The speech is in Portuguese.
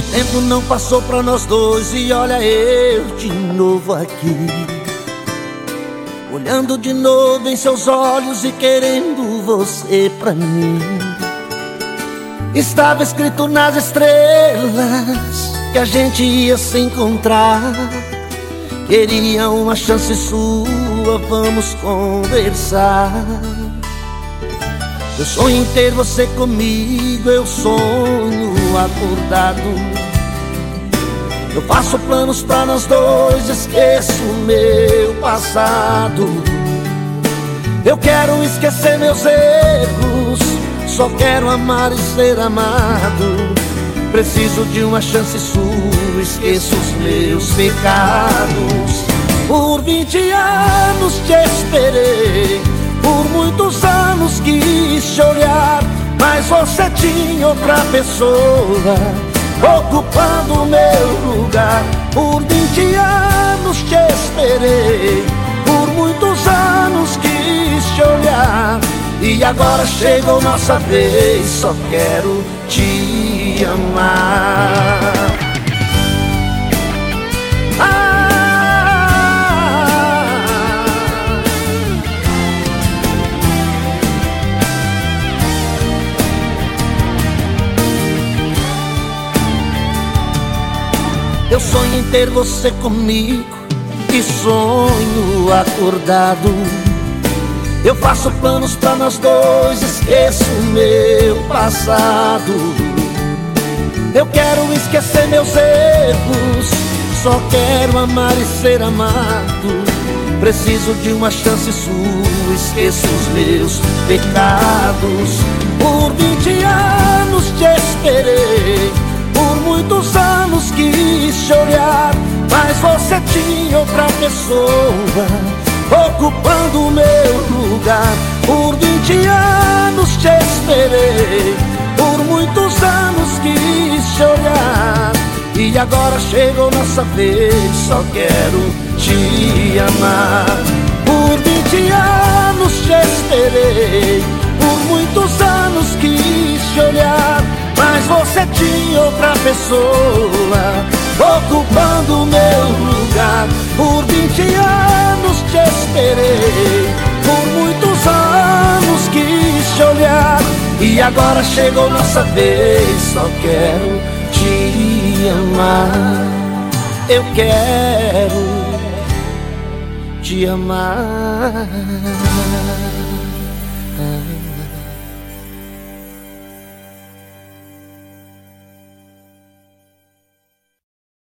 O tempo não passou pra nós dois e olha eu de novo aqui. Olhando de novo em seus olhos e querendo você pra mim. Estava escrito nas estrelas que a gente ia se encontrar. Queria uma chance sua, vamos conversar. Eu sonho em ter você comigo, eu sonho acordado. Eu faço planos pra nós dois, esqueço o meu passado. Eu quero esquecer meus erros, só quero amar e ser amado. Preciso de uma chance sua, esqueço os meus pecados. Por 20 anos te esperei por muitos anos quis te olhar, mas você outra pessoa ocupando meu lugar. Por 20 anos te esperei, por muitos anos quis te olhar. E agora chegou nossa vez, só quero te amar. Eu sonho em ter você comigo e sonho acordado. Eu faço planos pra nós dois, esqueço o meu passado. Eu quero esquecer meus erros, só quero amar e ser amado. Preciso de uma chance sua, esqueço os meus pecados. Por 20 anos te esperei, por muitos anos tinha outra pessoa ocupando o meu lugar. Por 20 anos te esperei, por muitos anos quis te olhar. E agora chegou nossa vez, só quero te amar. Por 20 anos te esperei, por muitos anos quis te olhar. Mas você tinha outra pessoa esperei, por muitos anos quis te olhar. E agora chegou nossa vez, só quero te amar. Eu quero te amar.